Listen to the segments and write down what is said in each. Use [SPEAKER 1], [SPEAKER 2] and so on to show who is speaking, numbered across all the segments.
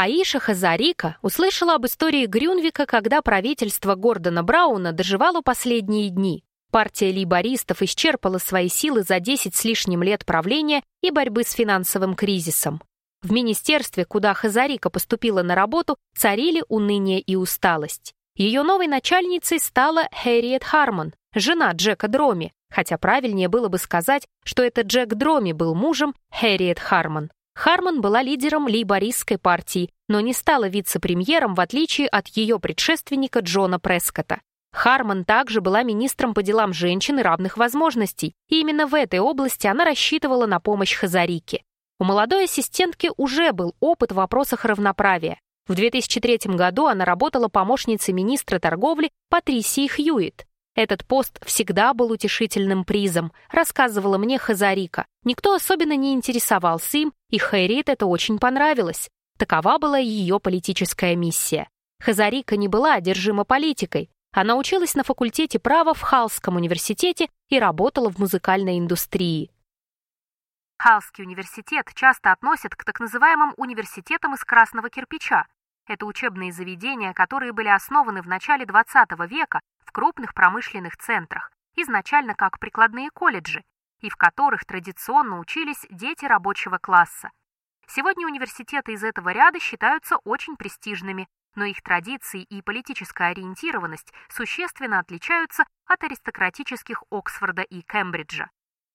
[SPEAKER 1] Аиша Хазарика услышала об истории Грюнвика, когда правительство Гордона Брауна доживало последние дни. Партия лейбористов исчерпала свои силы за 10 с лишним лет правления и борьбы с финансовым кризисом. В министерстве, куда Хазарика поступила на работу, царили уныние и усталость. Ее новой начальницей стала Хэрриет Хармон, жена Джека Дроми, хотя правильнее было бы сказать, что это Джек Дроми был мужем Хэрриет Хармон. Хармон была лидером лейбористской партии, но не стала вице-премьером, в отличие от ее предшественника Джона Прескота. Харман также была министром по делам женщин и равных возможностей, и именно в этой области она рассчитывала на помощь Хазарике. У молодой ассистентки уже был опыт в вопросах равноправия. В 2003 году она работала помощницей министра торговли Патрисии Хьюитт. Этот пост всегда был утешительным призом, рассказывала мне Хазарика. Никто особенно не интересовался им, и Хэрриет это очень понравилось. Такова была ее политическая миссия. Хазарика не была одержима политикой, она училась на факультете права в Халском университете и работала в музыкальной индустрии.
[SPEAKER 2] Халский университет часто относят к так называемым университетам из красного кирпича. Это учебные заведения, которые были основаны в начале XX века в крупных промышленных центрах, изначально как прикладные колледжи, и в которых традиционно учились дети рабочего класса. Сегодня университеты из этого ряда считаются очень престижными, но их традиции и политическая ориентированность существенно отличаются от аристократических Оксфорда и Кембриджа.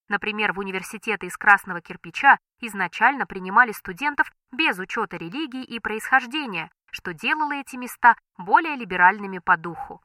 [SPEAKER 2] Например, в университеты из красного кирпича изначально принимали студентов без учета религии и происхождения, что делало эти места более либеральными по духу.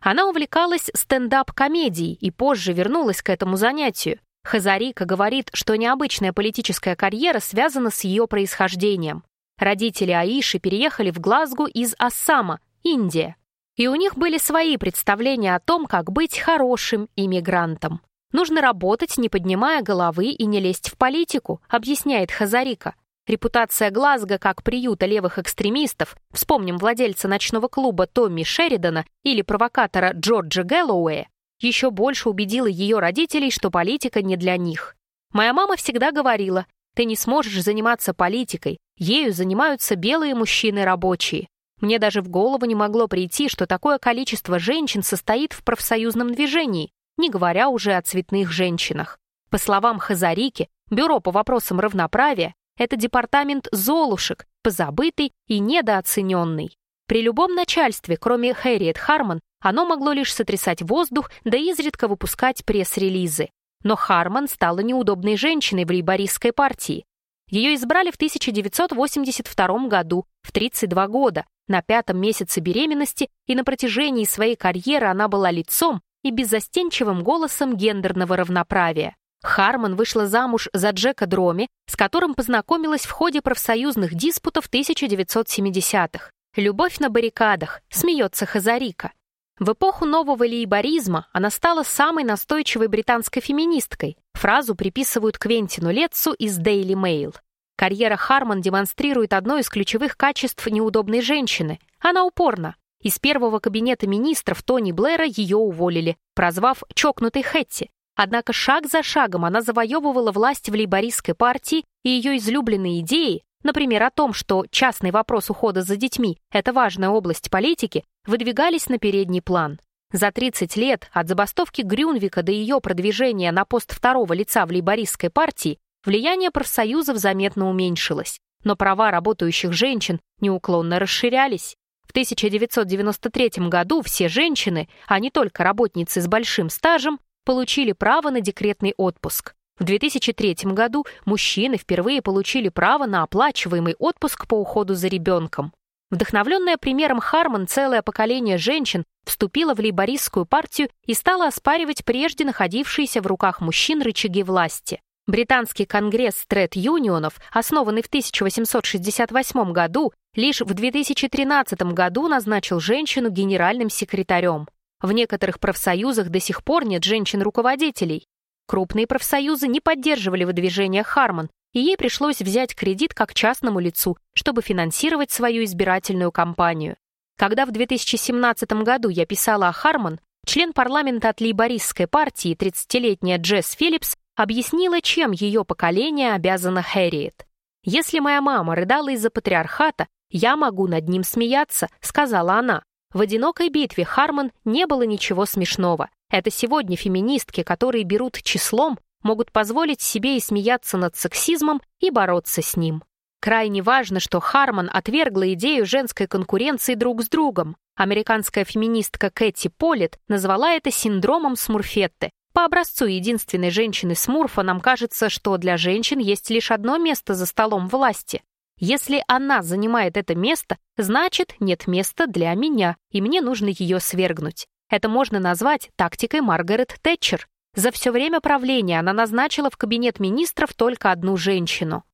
[SPEAKER 1] Она увлекалась стендап-комедией и позже вернулась к этому занятию. Хазарика говорит, что необычная политическая карьера связана с ее происхождением. Родители Аиши переехали в Глазгу из Ассама, Индия. И у них были свои представления о том, как быть хорошим иммигрантом. Нужно работать, не поднимая головы и не лезть в политику, объясняет Хазарика. Репутация Глазго как приюта левых экстремистов, вспомним владельца ночного клуба Томми Шеридана или провокатора Джорджа Гэллоуэя, еще больше убедила ее родителей, что политика не для них. Моя мама всегда говорила, ты не сможешь заниматься политикой, ею занимаются белые мужчины-рабочие. Мне даже в голову не могло прийти, что такое количество женщин состоит в профсоюзном движении, не говоря уже о цветных женщинах. По словам Хазарики, Бюро по вопросам равноправия — это департамент золушек, позабытый и недооцененный. При любом начальстве, кроме Хэрриет Харман, оно могло лишь сотрясать воздух, да изредка выпускать пресс-релизы. Но Харман стала неудобной женщиной в лейбористской партии. Ее избрали в 1982 году, в 32 года, на пятом месяце беременности, и на протяжении своей карьеры она была лицом и беззастенчивым голосом гендерного равноправия. Харман вышла замуж за Джека Дроми, с которым познакомилась в ходе профсоюзных диспутов 1970-х. «Любовь на баррикадах», смеется Хазарика. В эпоху нового лейборизма она стала самой настойчивой британской феминисткой. Фразу приписывают Квентину Летцу из Daily Mail. Карьера Харман демонстрирует одно из ключевых качеств неудобной женщины. Она упорна. Из первого кабинета министров Тони Блэра ее уволили, прозвав «чокнутой Хэтти». Однако шаг за шагом она завоевывала власть в лейбористской партии, и ее излюбленные идеи, например, о том, что частный вопрос ухода за детьми – это важная область политики, выдвигались на передний план. За 30 лет от забастовки Грюнвика до ее продвижения на пост второго лица в лейбористской партии влияние профсоюзов заметно уменьшилось, но права работающих женщин неуклонно расширялись. В 1993 году все женщины, а не только работницы с большим стажем, получили право на декретный отпуск. В 2003 году мужчины впервые получили право на оплачиваемый отпуск по уходу за ребенком. Вдохновленная примером Харман, целое поколение женщин вступило в лейбористскую партию и стало оспаривать прежде находившиеся в руках мужчин рычаги власти. Британский конгресс стрет-юнионов, основанный в 1868 году, лишь в 2013 году назначил женщину генеральным секретарем. В некоторых профсоюзах до сих пор нет женщин-руководителей. Крупные профсоюзы не поддерживали выдвижение Харман, и ей пришлось взять кредит как частному лицу, чтобы финансировать свою избирательную кампанию. Когда в 2017 году я писала о Харман, член парламента от лейбористской партии, 30-летняя Джесс Филлипс, объяснила, чем ее поколение обязано Хэрриет. «Если моя мама рыдала из-за патриархата, я могу над ним смеяться», — сказала она. В одинокой битве Харман не было ничего смешного. Это сегодня феминистки, которые берут числом, могут позволить себе и смеяться над сексизмом, и бороться с ним. Крайне важно, что Харман отвергла идею женской конкуренции друг с другом. Американская феминистка Кэти Поллет назвала это синдромом Смурфетты. По образцу единственной женщины Смурфа нам кажется, что для женщин есть лишь одно место за столом власти. Если она занимает это место, значит, нет места для меня, и мне нужно ее свергнуть. Это можно назвать тактикой Маргарет Тэтчер. За все время правления она назначила в кабинет министров только одну женщину.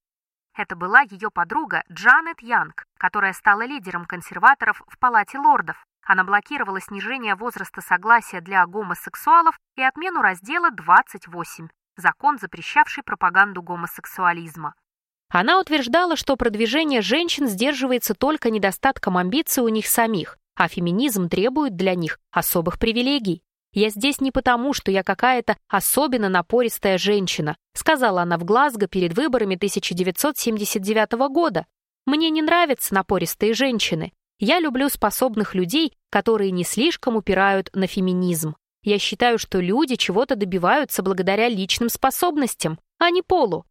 [SPEAKER 2] Это была ее подруга Джанет Янг, которая стала лидером консерваторов в Палате лордов. Она блокировала снижение возраста согласия для гомосексуалов и отмену раздела 28, закон, запрещавший пропаганду гомосексуализма.
[SPEAKER 1] Она утверждала, что продвижение женщин сдерживается только недостатком амбиций у них самих, а феминизм требует для них особых привилегий. «Я здесь не потому, что я какая-то особенно напористая женщина», сказала она в Глазго перед выборами 1979 года. «Мне не нравятся напористые женщины. Я люблю способных людей, которые не слишком упирают на феминизм. Я считаю, что люди чего-то добиваются благодаря личным способностям, а не полу.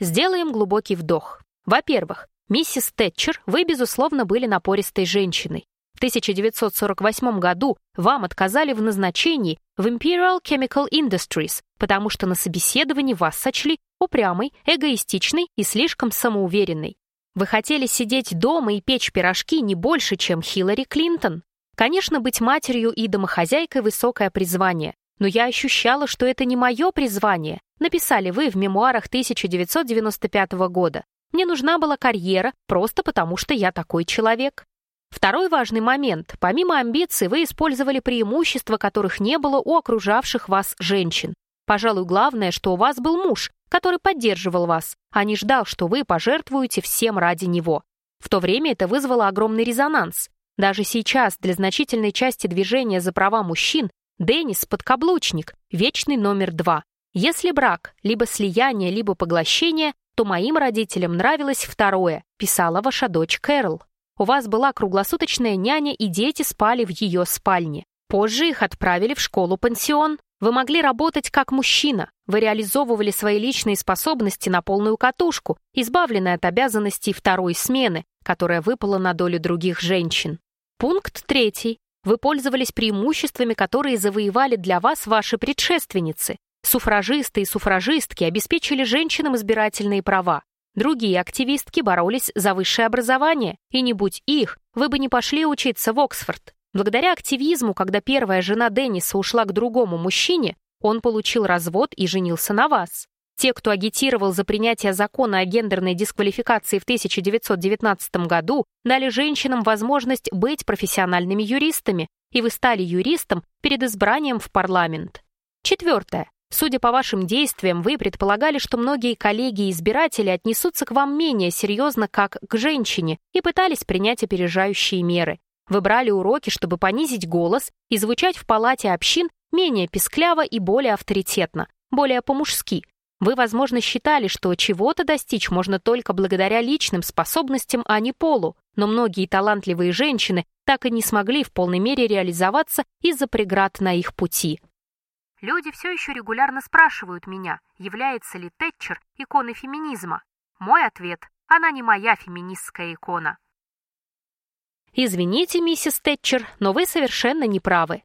[SPEAKER 1] Сделаем глубокий вдох. Во-первых, миссис Тэтчер, вы, безусловно, были напористой женщиной. В 1948 году вам отказали в назначении в Imperial Chemical Industries, потому что на собеседовании вас сочли упрямой, эгоистичной и слишком самоуверенной. Вы хотели сидеть дома и печь пирожки не больше, чем Хиллари Клинтон. Конечно, быть матерью и домохозяйкой – высокое призвание. Но я ощущала, что это не мое призвание, написали вы в мемуарах 1995 года. Мне нужна была карьера, просто потому что я такой человек. Второй важный момент. Помимо амбиций, вы использовали преимущества, которых не было у окружавших вас женщин. Пожалуй, главное, что у вас был муж, который поддерживал вас, а не ждал, что вы пожертвуете всем ради него. В то время это вызвало огромный резонанс. Даже сейчас для значительной части движения за права мужчин Деннис – подкаблучник, вечный номер два. Если брак – либо слияние, либо поглощение, то моим родителям нравилось второе, писала ваша дочь Кэрол. У вас была круглосуточная няня, и дети спали в ее спальне. Позже их отправили в школу-пансион. Вы могли работать как мужчина. Вы реализовывали свои личные способности на полную катушку, избавленные от обязанностей второй смены, которая выпала на долю других женщин. Пункт третий. Вы пользовались преимуществами, которые завоевали для вас ваши предшественницы. Суфражисты и суфражистки обеспечили женщинам избирательные права. Другие активистки боролись за высшее образование, и не будь их, вы бы не пошли учиться в Оксфорд. Благодаря активизму, когда первая жена Денниса ушла к другому мужчине, он получил развод и женился на вас. Те, кто агитировал за принятие закона о гендерной дисквалификации в 1919 году, дали женщинам возможность быть профессиональными юристами, и вы стали юристом перед избранием в парламент. Четвертое. Судя по вашим действиям, вы предполагали, что многие коллеги и избиратели отнесутся к вам менее серьезно, как к женщине, и пытались принять опережающие меры. Вы брали уроки, чтобы понизить голос и звучать в палате общин менее пискляво и более авторитетно, более по-мужски. Вы, возможно, считали, что чего-то достичь можно только благодаря личным способностям, а не полу, но многие талантливые женщины так и не смогли в полной мере реализоваться из-за преград на их пути.
[SPEAKER 2] Люди все еще регулярно спрашивают меня, является ли Тэтчер иконой феминизма. Мой ответ – она не моя феминистская икона.
[SPEAKER 1] Извините, миссис Тэтчер, но вы совершенно не правы.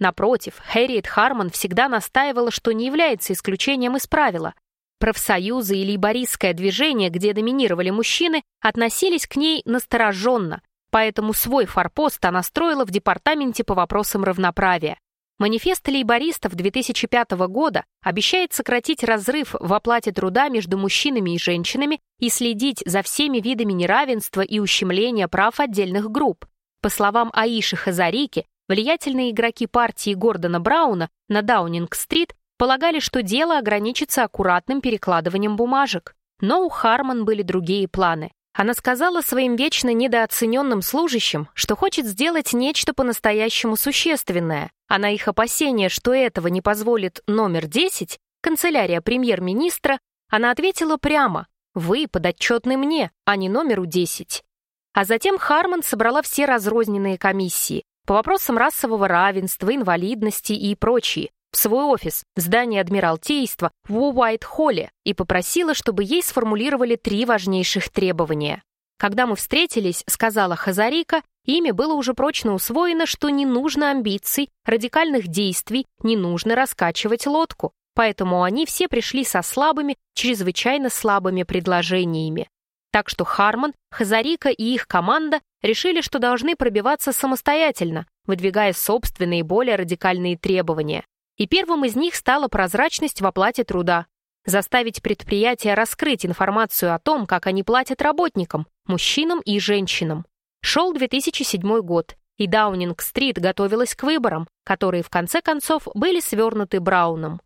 [SPEAKER 1] Напротив, Хэрриет Харман всегда настаивала, что не является исключением из правила. Профсоюзы и лейбористское движение, где доминировали мужчины, относились к ней настороженно, поэтому свой форпост она строила в департаменте по вопросам равноправия. Манифест лейбористов 2005 года обещает сократить разрыв в оплате труда между мужчинами и женщинами и следить за всеми видами неравенства и ущемления прав отдельных групп. По словам Аиши Хазарики, влиятельные игроки партии Гордона Брауна на Даунинг-стрит полагали, что дело ограничится аккуратным перекладыванием бумажек. Но у Харман были другие планы. Она сказала своим вечно недооцененным служащим, что хочет сделать нечто по-настоящему существенное, а на их опасение, что этого не позволит номер 10, канцелярия премьер-министра, она ответила прямо Вы подотчетны мне, а не номеру 10. А затем Харман собрала все разрозненные комиссии по вопросам расового равенства, инвалидности и прочие в свой офис в здании Адмиралтейства в Уайт-Холле и попросила, чтобы ей сформулировали три важнейших требования. Когда мы встретились, сказала Хазарика, ими было уже прочно усвоено, что не нужно амбиций, радикальных действий, не нужно раскачивать лодку, поэтому они все пришли со слабыми, чрезвычайно слабыми предложениями. Так что Харман, Хазарика и их команда решили, что должны пробиваться самостоятельно, выдвигая собственные более радикальные требования. И первым из них стала прозрачность в оплате труда. Заставить предприятия раскрыть информацию о том, как они платят работникам, мужчинам и женщинам. Шел 2007 год, и Даунинг-стрит готовилась к выборам, которые в конце концов были свернуты Брауном.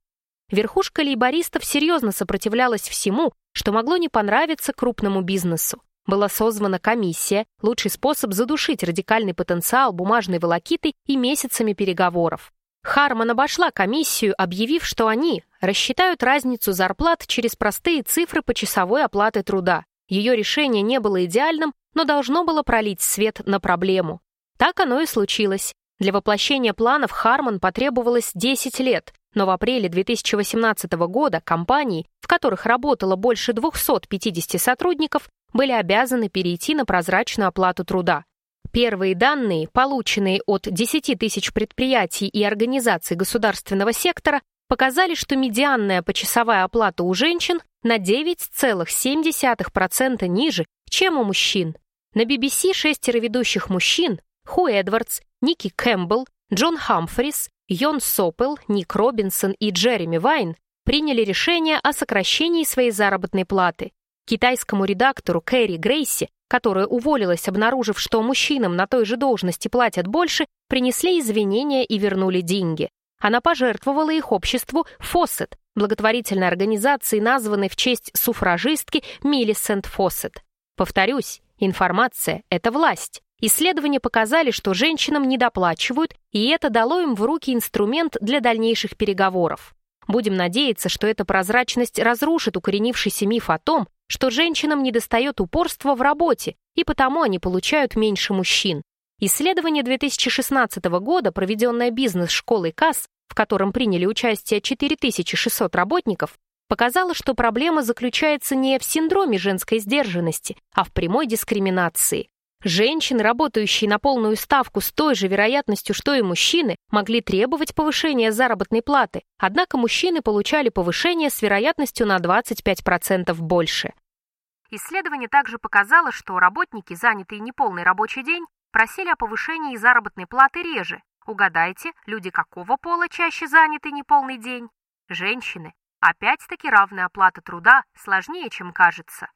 [SPEAKER 1] Верхушка лейбористов серьезно сопротивлялась всему, что могло не понравиться крупному бизнесу. Была созвана комиссия, лучший способ задушить радикальный потенциал бумажной волокиты и месяцами переговоров. Харман обошла комиссию, объявив, что они рассчитают разницу зарплат через простые цифры почасовой оплаты труда. Ее решение не было идеальным, но должно было пролить свет на проблему. Так оно и случилось. Для воплощения планов Харман потребовалось 10 лет, но в апреле 2018 года компании, в которых работало больше 250 сотрудников, были обязаны перейти на прозрачную оплату труда. Первые данные, полученные от 10 тысяч предприятий и организаций государственного сектора, показали, что медианная почасовая оплата у женщин на 9,7% ниже, чем у мужчин. На BBC шестеро ведущих мужчин Ху Эдвардс, Ники Кэмпбелл, Джон Хамфрис, Йон Сопел, Ник Робинсон и Джереми Вайн приняли решение о сокращении своей заработной платы. Китайскому редактору Кэрри Грейси, которая уволилась, обнаружив, что мужчинам на той же должности платят больше, принесли извинения и вернули деньги. Она пожертвовала их обществу Фоссет, благотворительной организации, названной в честь суфражистки Миллисент Фоссет. Повторюсь, информация — это власть. Исследования показали, что женщинам недоплачивают, и это дало им в руки инструмент для дальнейших переговоров. Будем надеяться, что эта прозрачность разрушит укоренившийся миф о том, что женщинам недостает упорства в работе, и потому они получают меньше мужчин. Исследование 2016 года, проведенное бизнес-школой КАС, в котором приняли участие 4600 работников, показало, что проблема заключается не в синдроме женской сдержанности, а в прямой дискриминации. Женщины, работающие на полную ставку с той же вероятностью, что и мужчины, могли требовать повышения заработной платы, однако мужчины получали повышение с вероятностью на 25% больше.
[SPEAKER 2] Исследование также показало, что работники, занятые неполный рабочий день, просили о повышении заработной платы реже. Угадайте, люди какого пола чаще заняты неполный день? Женщины. Опять-таки равная оплата труда сложнее, чем кажется.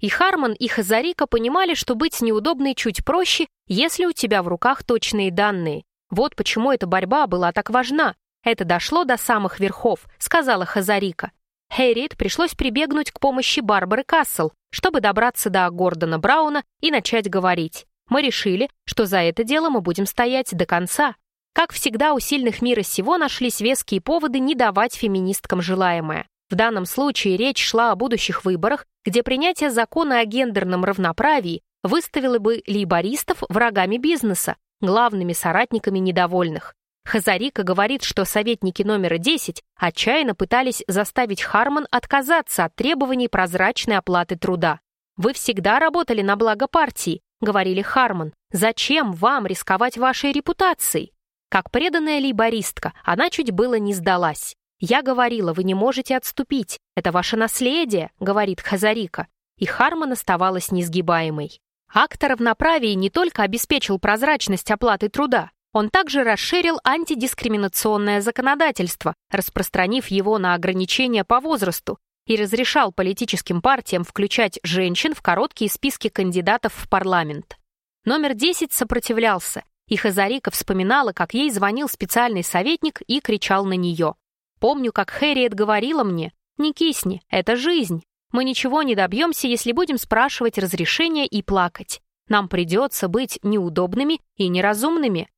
[SPEAKER 1] И Харман, и Хазарика понимали, что быть неудобной чуть проще, если у тебя в руках точные данные. Вот почему эта борьба была так важна. Это дошло до самых верхов, сказала Хазарика. Хэрриет пришлось прибегнуть к помощи Барбары Кассел, чтобы добраться до Гордона Брауна и начать говорить. Мы решили, что за это дело мы будем стоять до конца. Как всегда, у сильных мира сего нашлись веские поводы не давать феминисткам желаемое. В данном случае речь шла о будущих выборах, где принятие закона о гендерном равноправии выставило бы лейбористов врагами бизнеса, главными соратниками недовольных. Хазарика говорит, что советники номера 10 отчаянно пытались заставить Харман отказаться от требований прозрачной оплаты труда. «Вы всегда работали на благо партии», — говорили Харман. «Зачем вам рисковать вашей репутацией?» Как преданная лейбористка, она чуть было не сдалась. «Я говорила, вы не можете отступить. Это ваше наследие», — говорит Хазарика. И Харман оставалась несгибаемой. Акт о равноправии не только обеспечил прозрачность оплаты труда, он также расширил антидискриминационное законодательство, распространив его на ограничения по возрасту, и разрешал политическим партиям включать женщин в короткие списки кандидатов в парламент. Номер 10 сопротивлялся, и Хазарика вспоминала, как ей звонил специальный советник и кричал на нее. Помню, как Хэрриет говорила мне, «Не кисни, это жизнь. Мы ничего не добьемся, если будем спрашивать разрешения и плакать. Нам придется быть неудобными и неразумными».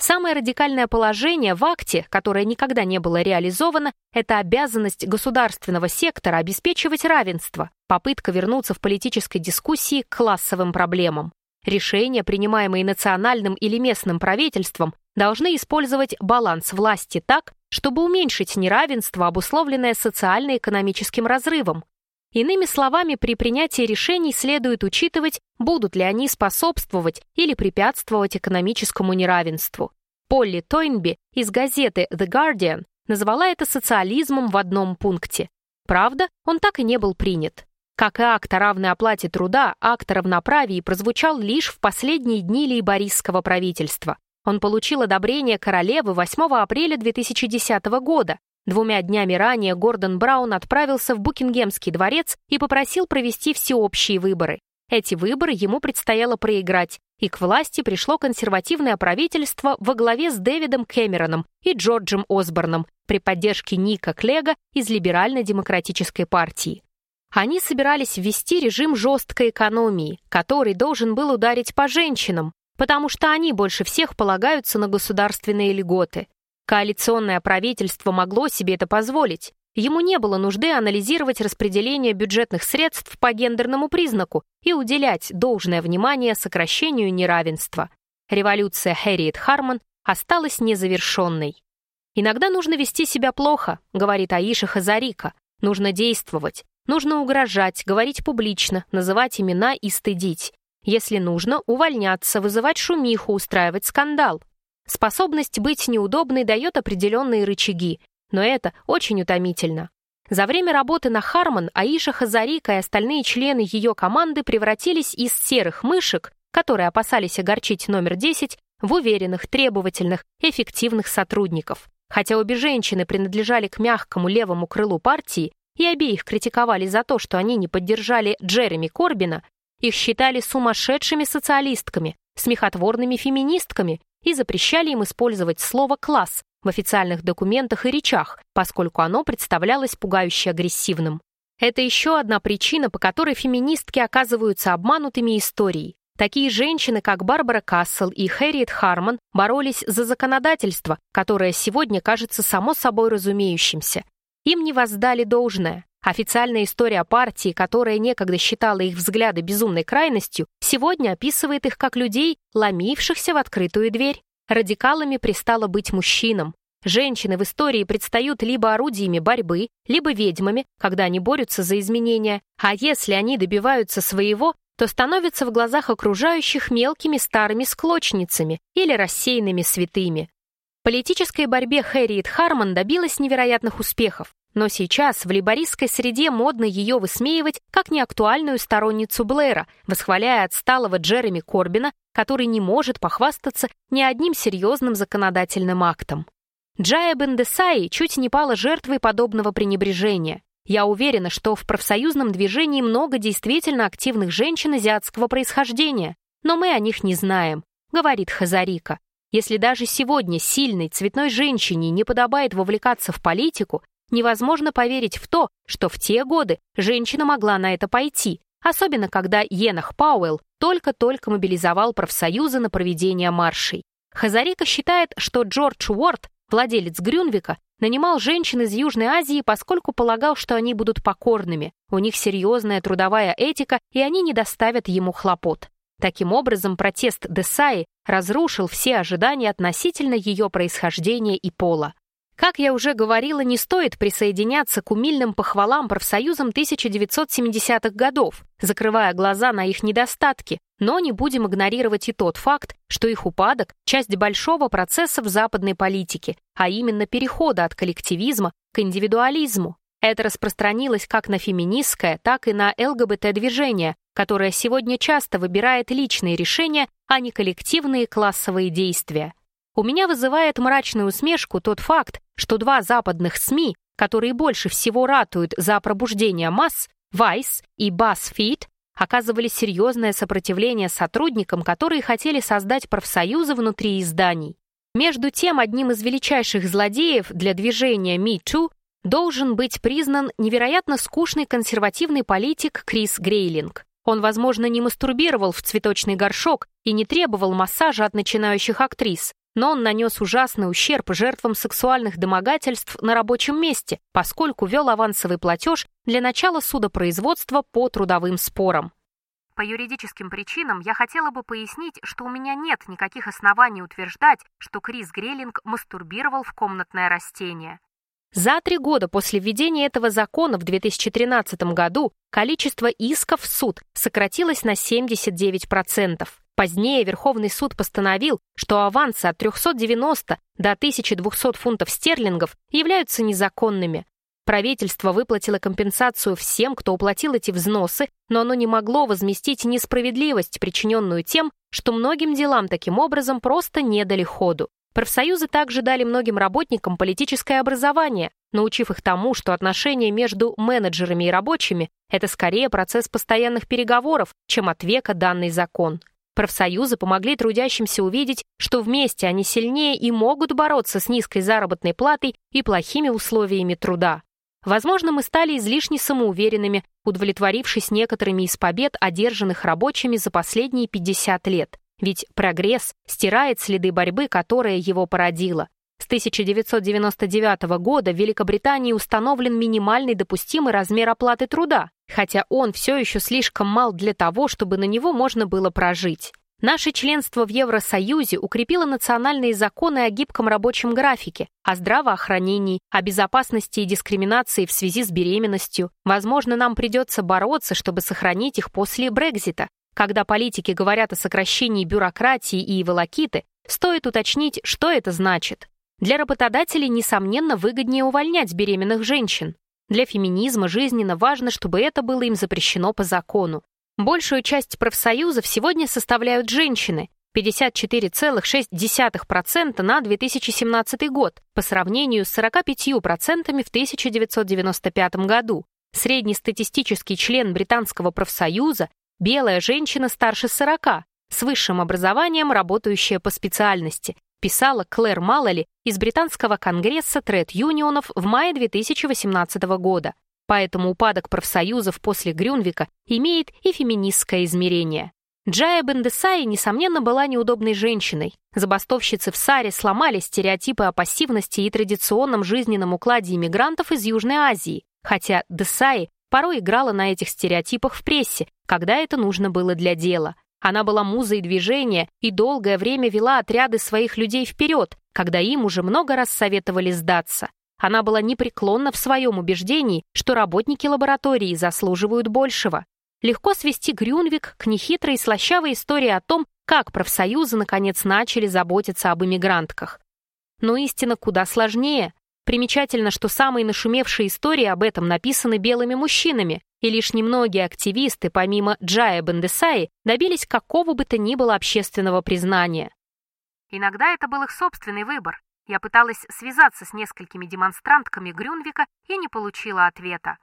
[SPEAKER 1] Самое радикальное положение в акте, которое никогда не было реализовано, это обязанность государственного сектора обеспечивать равенство, попытка вернуться в политической дискуссии к классовым проблемам. Решения, принимаемые национальным или местным правительством, должны использовать баланс власти так, чтобы уменьшить неравенство, обусловленное социально-экономическим разрывом. Иными словами, при принятии решений следует учитывать, будут ли они способствовать или препятствовать экономическому неравенству. Полли Тойнби из газеты The Guardian назвала это социализмом в одном пункте. Правда, он так и не был принят. Как и акт о равной оплате труда, акт о равноправии прозвучал лишь в последние дни лейбористского правительства. Он получил одобрение королевы 8 апреля 2010 года. Двумя днями ранее Гордон Браун отправился в Букингемский дворец и попросил провести всеобщие выборы. Эти выборы ему предстояло проиграть, и к власти пришло консервативное правительство во главе с Дэвидом Кэмероном и Джорджем Осборном при поддержке Ника Клега из Либерально-демократической партии. Они собирались ввести режим жесткой экономии, который должен был ударить по женщинам, потому что они больше всех полагаются на государственные льготы. Коалиционное правительство могло себе это позволить. Ему не было нужды анализировать распределение бюджетных средств по гендерному признаку и уделять должное внимание сокращению неравенства. Революция Хэрриет Харман осталась незавершенной. «Иногда нужно вести себя плохо», — говорит Аиша Хазарика. «Нужно действовать, нужно угрожать, говорить публично, называть имена и стыдить. Если нужно, увольняться, вызывать шумиху, устраивать скандал. Способность быть неудобной дает определенные рычаги, но это очень утомительно. За время работы на Харман Аиша Хазарика и остальные члены ее команды превратились из серых мышек, которые опасались огорчить номер 10, в уверенных, требовательных, эффективных сотрудников. Хотя обе женщины принадлежали к мягкому левому крылу партии и обеих критиковали за то, что они не поддержали Джереми Корбина, их считали сумасшедшими социалистками, смехотворными феминистками и запрещали им использовать слово «класс» в официальных документах и речах, поскольку оно представлялось пугающе агрессивным. Это еще одна причина, по которой феминистки оказываются обманутыми историей. Такие женщины, как Барбара Кассел и Хэрриет Харман, боролись за законодательство, которое сегодня кажется само собой разумеющимся. Им не воздали должное. Официальная история партии, которая некогда считала их взгляды безумной крайностью, сегодня описывает их как людей, ломившихся в открытую дверь. Радикалами пристало быть мужчинам. Женщины в истории предстают либо орудиями борьбы, либо ведьмами, когда они борются за изменения, а если они добиваются своего, то становятся в глазах окружающих мелкими старыми склочницами или рассеянными святыми. В политической борьбе Хэрриет Харман добилась невероятных успехов. Но сейчас в лейбористской среде модно ее высмеивать как неактуальную сторонницу Блэра, восхваляя отсталого Джереми Корбина, который не может похвастаться ни одним серьезным законодательным актом. Джая Бендесаи чуть не пала жертвой подобного пренебрежения. Я уверена, что в профсоюзном движении много действительно активных женщин азиатского происхождения, но мы о них не знаем, говорит Хазарика. Если даже сегодня сильной цветной женщине не подобает вовлекаться в политику, Невозможно поверить в то, что в те годы женщина могла на это пойти, особенно когда Енах Пауэлл только-только мобилизовал профсоюзы на проведение маршей. Хазарика считает, что Джордж Уорд, владелец Грюнвика, нанимал женщин из Южной Азии, поскольку полагал, что они будут покорными, у них серьезная трудовая этика, и они не доставят ему хлопот. Таким образом, протест Десаи разрушил все ожидания относительно ее происхождения и пола. Как я уже говорила, не стоит присоединяться к умильным похвалам профсоюзам 1970-х годов, закрывая глаза на их недостатки, но не будем игнорировать и тот факт, что их упадок – часть большого процесса в западной политике, а именно перехода от коллективизма к индивидуализму. Это распространилось как на феминистское, так и на ЛГБТ-движение, которое сегодня часто выбирает личные решения, а не коллективные классовые действия. У меня вызывает мрачную усмешку тот факт, что два западных СМИ, которые больше всего ратуют за пробуждение масс, Vice и BuzzFeed, оказывали серьезное сопротивление сотрудникам, которые хотели создать профсоюзы внутри изданий. Между тем, одним из величайших злодеев для движения Me Too должен быть признан невероятно скучный консервативный политик Крис Грейлинг. Он, возможно, не мастурбировал в цветочный горшок и не требовал массажа от начинающих актрис, но он нанес ужасный ущерб жертвам сексуальных домогательств на рабочем месте, поскольку вел авансовый платеж для начала судопроизводства по трудовым спорам.
[SPEAKER 2] По юридическим причинам я хотела бы пояснить, что у меня нет никаких оснований утверждать, что Крис Грейлинг мастурбировал в комнатное растение.
[SPEAKER 1] За три года после введения этого закона в 2013 году количество исков в суд сократилось на 79%. Позднее Верховный суд постановил, что авансы от 390 до 1200 фунтов стерлингов являются незаконными. Правительство выплатило компенсацию всем, кто уплатил эти взносы, но оно не могло возместить несправедливость, причиненную тем, что многим делам таким образом просто не дали ходу. Профсоюзы также дали многим работникам политическое образование, научив их тому, что отношения между менеджерами и рабочими – это скорее процесс постоянных переговоров, чем от века данный закон. Профсоюзы помогли трудящимся увидеть, что вместе они сильнее и могут бороться с низкой заработной платой и плохими условиями труда. Возможно, мы стали излишне самоуверенными, удовлетворившись некоторыми из побед, одержанных рабочими за последние 50 лет. Ведь прогресс стирает следы борьбы, которая его породила. С 1999 года в Великобритании установлен минимальный допустимый размер оплаты труда, хотя он все еще слишком мал для того, чтобы на него можно было прожить. Наше членство в Евросоюзе укрепило национальные законы о гибком рабочем графике, о здравоохранении, о безопасности и дискриминации в связи с беременностью. Возможно, нам придется бороться, чтобы сохранить их после Брекзита. Когда политики говорят о сокращении бюрократии и волокиты, стоит уточнить, что это значит. Для работодателей, несомненно, выгоднее увольнять беременных женщин. Для феминизма жизненно важно, чтобы это было им запрещено по закону. Большую часть профсоюзов сегодня составляют женщины, 54,6% на 2017 год, по сравнению с 45% в 1995 году. Среднестатистический член британского профсоюза – белая женщина старше 40, с высшим образованием, работающая по специальности, писала Клэр Маллоли из Британского конгресса тред-юнионов в мае 2018 года. Поэтому упадок профсоюзов после Грюнвика имеет и феминистское измерение. Джая Бендесай, несомненно, была неудобной женщиной. Забастовщицы в Саре сломали стереотипы о пассивности и традиционном жизненном укладе иммигрантов из Южной Азии, хотя Десай порой играла на этих стереотипах в прессе, когда это нужно было для дела. Она была музой движения и долгое время вела отряды своих людей вперед, когда им уже много раз советовали сдаться. Она была непреклонна в своем убеждении, что работники лаборатории заслуживают большего. Легко свести Грюнвик к нехитрой и слащавой истории о том, как профсоюзы наконец начали заботиться об иммигрантках. Но истина куда сложнее. Примечательно, что самые нашумевшие истории об этом написаны белыми мужчинами, и лишь немногие активисты, помимо Джая Бендесаи, добились какого бы то ни было общественного признания.
[SPEAKER 2] Иногда это был их собственный выбор. Я пыталась связаться с несколькими демонстрантками Грюнвика и не получила ответа.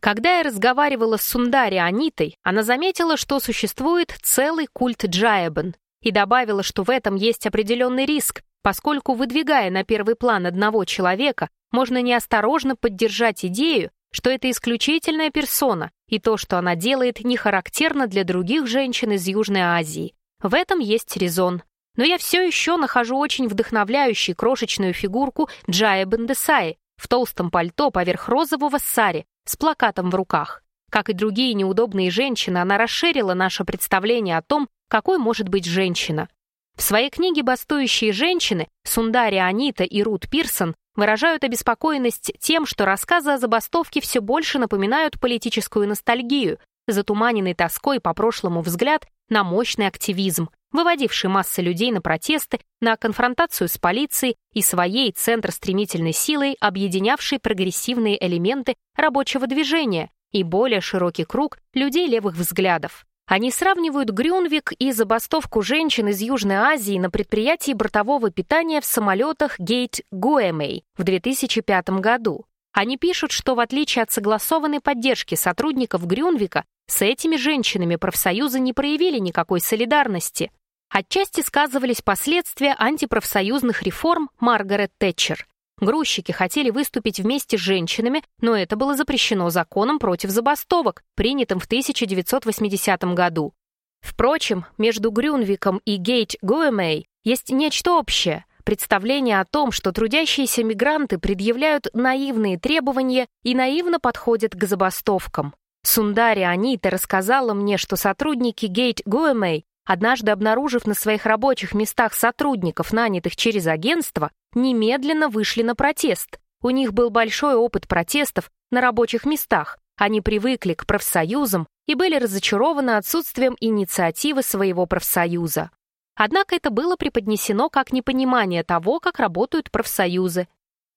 [SPEAKER 1] Когда я разговаривала с Сундари Анитой, она заметила, что существует целый культ Джаебен, и добавила, что в этом есть определенный риск, поскольку, выдвигая на первый план одного человека, можно неосторожно поддержать идею, что это исключительная персона, и то, что она делает, не характерно для других женщин из Южной Азии. В этом есть резон. Но я все еще нахожу очень вдохновляющей крошечную фигурку Джая Бендесаи в толстом пальто поверх розового сари с плакатом в руках. Как и другие неудобные женщины, она расширила наше представление о том, какой может быть женщина. В своей книге «Бастующие женщины» Сундари Анита и Рут Пирсон выражают обеспокоенность тем, что рассказы о забастовке все больше напоминают политическую ностальгию, затуманенный тоской по прошлому взгляд на мощный активизм, выводивший массы людей на протесты, на конфронтацию с полицией и своей центр стремительной силой, объединявший прогрессивные элементы рабочего движения и более широкий круг людей левых взглядов. Они сравнивают Грюнвик и забастовку женщин из Южной Азии на предприятии бортового питания в самолетах Гейт Гуэмей в 2005 году. Они пишут, что в отличие от согласованной поддержки сотрудников Грюнвика, с этими женщинами профсоюзы не проявили никакой солидарности. Отчасти сказывались последствия антипрофсоюзных реформ Маргарет Тэтчер. Грузчики хотели выступить вместе с женщинами, но это было запрещено законом против забастовок, принятым в 1980 году. Впрочем, между Грюнвиком и Гейт Гуэмей есть нечто общее — представление о том, что трудящиеся мигранты предъявляют наивные требования и наивно подходят к забастовкам. Сундари Анита рассказала мне, что сотрудники Гейт Гуэмэй, однажды обнаружив на своих рабочих местах сотрудников, нанятых через агентство, немедленно вышли на протест. У них был большой опыт протестов на рабочих местах, они привыкли к профсоюзам и были разочарованы отсутствием инициативы своего профсоюза. Однако это было преподнесено как непонимание того, как работают профсоюзы.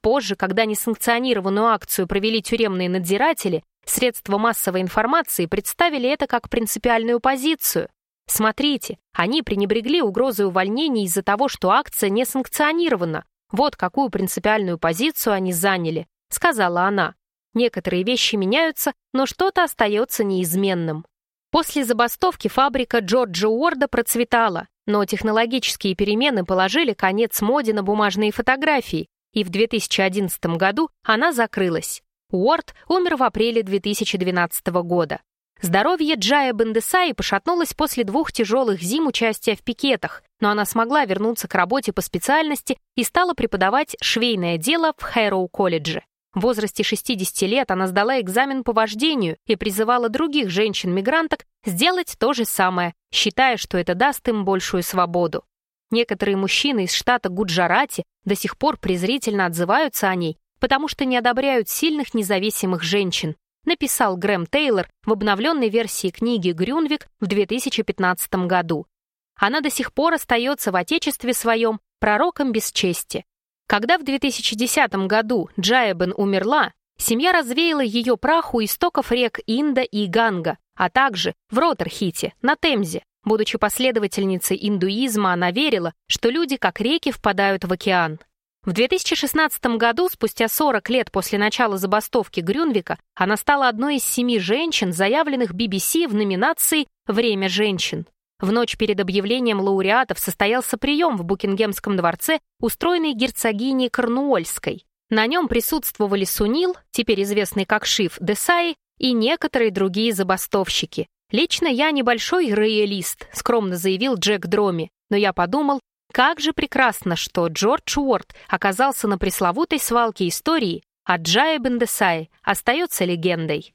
[SPEAKER 1] Позже, когда несанкционированную акцию провели тюремные надзиратели, средства массовой информации представили это как принципиальную позицию. Смотрите, они пренебрегли угрозой увольнений из-за того, что акция не санкционирована. Вот какую принципиальную позицию они заняли, сказала она. Некоторые вещи меняются, но что-то остается неизменным. После забастовки фабрика Джорджа Уорда процветала, но технологические перемены положили конец моде на бумажные фотографии, и в 2011 году она закрылась. Уорд умер в апреле 2012 года. Здоровье Джая Бендесаи пошатнулось после двух тяжелых зим участия в пикетах, но она смогла вернуться к работе по специальности и стала преподавать швейное дело в Хэроу-колледже. В возрасте 60 лет она сдала экзамен по вождению и призывала других женщин-мигранток сделать то же самое, считая, что это даст им большую свободу. Некоторые мужчины из штата Гуджарати до сих пор презрительно отзываются о ней, потому что не одобряют сильных независимых женщин, написал Грэм Тейлор в обновленной версии книги «Грюнвик» в 2015 году. Она до сих пор остается в отечестве своем пророком без чести, когда в 2010 году Джаебен умерла, семья развеяла ее прах у истоков рек Инда и Ганга, а также в Ротерхите, на Темзе. Будучи последовательницей индуизма, она верила, что люди, как реки, впадают в океан. В 2016 году, спустя 40 лет после начала забастовки Грюнвика, она стала одной из семи женщин, заявленных BBC в номинации «Время женщин». В ночь перед объявлением лауреатов состоялся прием в Букингемском дворце, устроенный герцогиней Корнуольской. На нем присутствовали Сунил, теперь известный как Шиф Десаи, и некоторые другие забастовщики. «Лично я небольшой роялист», — скромно заявил Джек Дроми, но я подумал, как же прекрасно, что Джордж Уорд оказался на пресловутой свалке истории, а Джая Бендесай остается легендой.